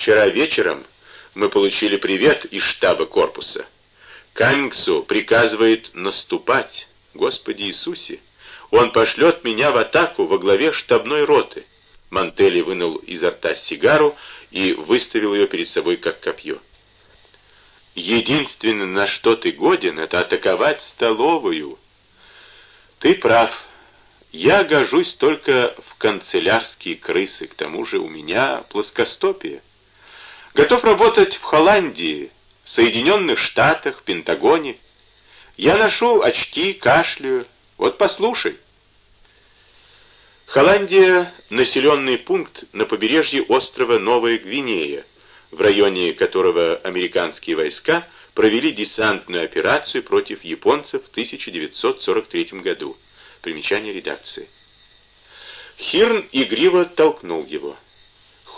Вчера вечером мы получили привет из штаба корпуса. Каммингсу приказывает наступать. Господи Иисусе! Он пошлет меня в атаку во главе штабной роты. Мантелли вынул изо рта сигару и выставил ее перед собой как копье. Единственное, на что ты годен, это атаковать столовую. Ты прав. Я гожусь только в канцелярские крысы, к тому же у меня плоскостопие. Готов работать в Холландии, Соединенных Штатах, Пентагоне. Я ношу очки, кашляю. Вот послушай. Холландия — населенный пункт на побережье острова Новая Гвинея, в районе которого американские войска провели десантную операцию против японцев в 1943 году. Примечание редакции. Хирн игриво толкнул его.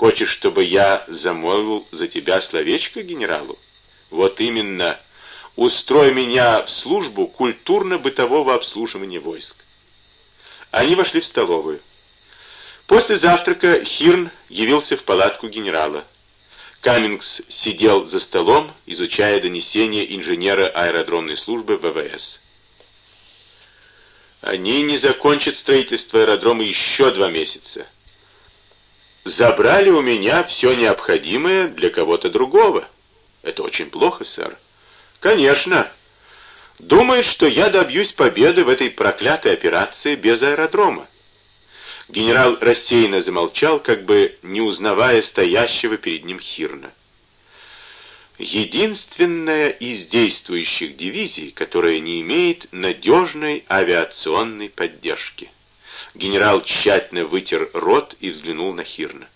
«Хочешь, чтобы я замолвил за тебя словечко генералу? Вот именно. Устрой меня в службу культурно-бытового обслуживания войск». Они вошли в столовую. После завтрака Хирн явился в палатку генерала. Каммингс сидел за столом, изучая донесения инженера аэродромной службы ВВС. Они не закончат строительство аэродрома еще два месяца. Забрали у меня все необходимое для кого-то другого. Это очень плохо, сэр. Конечно. Думает, что я добьюсь победы в этой проклятой операции без аэродрома. Генерал рассеянно замолчал, как бы не узнавая стоящего перед ним Хирна. Единственная из действующих дивизий, которая не имеет надежной авиационной поддержки. Генерал тщательно вытер рот и взглянул на Хирна.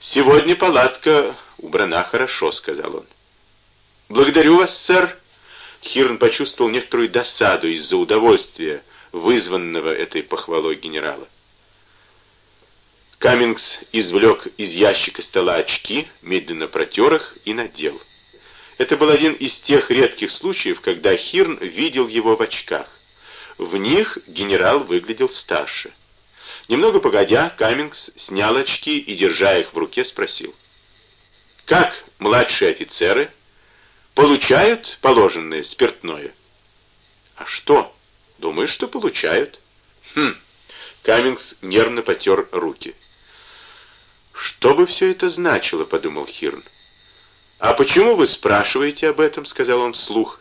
«Сегодня палатка убрана хорошо», — сказал он. «Благодарю вас, сэр». Хирн почувствовал некоторую досаду из-за удовольствия, вызванного этой похвалой генерала. Каммингс извлек из ящика стола очки, медленно протер их и надел. Это был один из тех редких случаев, когда Хирн видел его в очках. В них генерал выглядел старше. Немного погодя, Каммингс снял очки и, держа их в руке, спросил. «Как младшие офицеры получают положенное спиртное?» «А что? Думаю, что получают». «Хм». Каммингс нервно потер руки. «Что бы все это значило?» — подумал Хирн. «А почему вы спрашиваете об этом?» — сказал он вслух.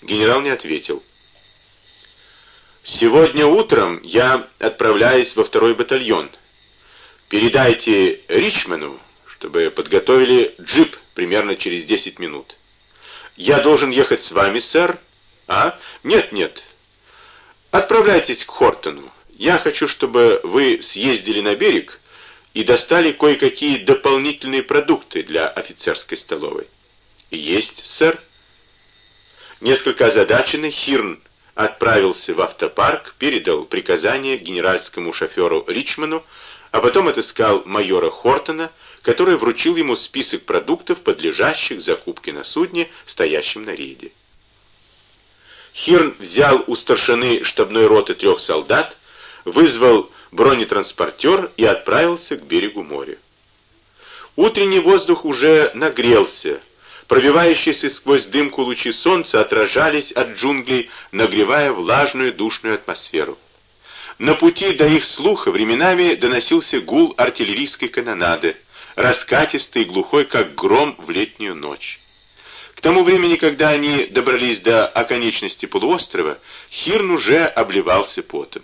Генерал не ответил. «Сегодня утром я отправляюсь во второй батальон. Передайте Ричману, чтобы подготовили джип примерно через 10 минут. Я должен ехать с вами, сэр? А? Нет, нет. Отправляйтесь к Хортону. Я хочу, чтобы вы съездили на берег и достали кое-какие дополнительные продукты для офицерской столовой. «Есть, сэр». Несколько озадаченный Хирн отправился в автопарк, передал приказание генеральскому шоферу Ричману, а потом отыскал майора Хортона, который вручил ему список продуктов, подлежащих закупке на судне, стоящем на рейде. Хирн взял у старшины штабной роты трех солдат, вызвал бронетранспортер и отправился к берегу моря. Утренний воздух уже нагрелся, пробивающиеся сквозь дымку лучи солнца отражались от джунглей, нагревая влажную душную атмосферу. На пути до их слуха временами доносился гул артиллерийской канонады, раскатистый и глухой, как гром в летнюю ночь. К тому времени, когда они добрались до оконечности полуострова, Хирн уже обливался потом.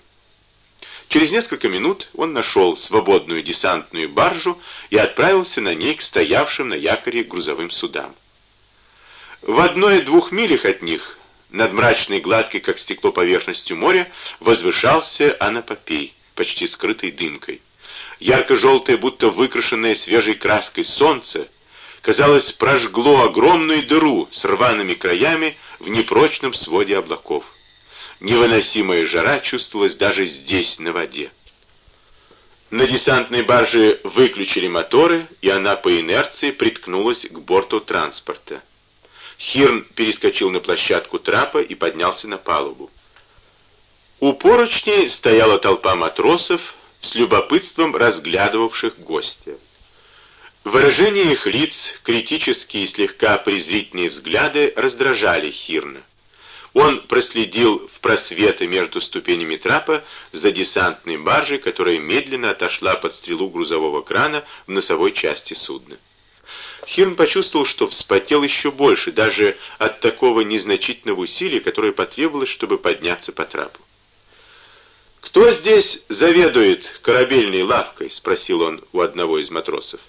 Через несколько минут он нашел свободную десантную баржу и отправился на ней к стоявшим на якоре грузовым судам. В одной-двух милях от них, над мрачной гладкой, как стекло поверхностью моря, возвышался Анапопей, почти скрытый дымкой. Ярко-желтое, будто выкрашенное свежей краской солнце, казалось, прожгло огромную дыру с рваными краями в непрочном своде облаков. Невыносимая жара чувствовалась даже здесь, на воде. На десантной барже выключили моторы, и она по инерции приткнулась к борту транспорта. Хирн перескочил на площадку трапа и поднялся на палубу. У поручней стояла толпа матросов, с любопытством разглядывавших гостя. Выражение их лиц, критические и слегка презрительные взгляды раздражали Хирна. Он проследил в просветы между ступенями трапа за десантной баржей, которая медленно отошла под стрелу грузового крана в носовой части судна. Хирн почувствовал, что вспотел еще больше, даже от такого незначительного усилия, которое потребовалось, чтобы подняться по трапу. «Кто здесь заведует корабельной лавкой?» — спросил он у одного из матросов.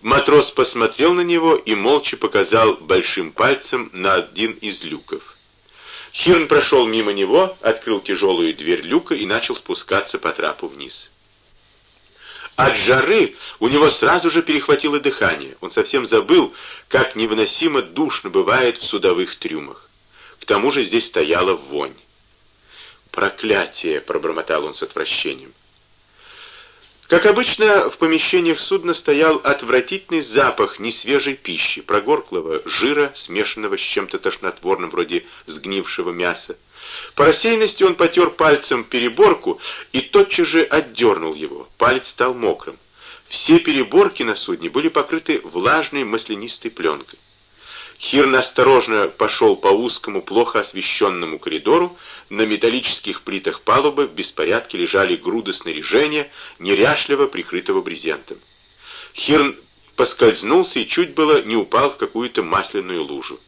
Матрос посмотрел на него и молча показал большим пальцем на один из люков. Хирн прошел мимо него, открыл тяжелую дверь люка и начал спускаться по трапу вниз. От жары у него сразу же перехватило дыхание. Он совсем забыл, как невыносимо душно бывает в судовых трюмах. К тому же здесь стояла вонь. «Проклятие!» — пробормотал он с отвращением. Как обычно, в помещениях судна стоял отвратительный запах несвежей пищи, прогорклого жира, смешанного с чем-то тошнотворным, вроде сгнившего мяса. По рассеянности он потер пальцем переборку и тотчас же отдернул его. Палец стал мокрым. Все переборки на судне были покрыты влажной маслянистой пленкой. Хирн осторожно пошел по узкому, плохо освещенному коридору. На металлических плитах палубы в беспорядке лежали груды снаряжения, неряшливо прикрытого брезентом. Хирн поскользнулся и чуть было не упал в какую-то масляную лужу.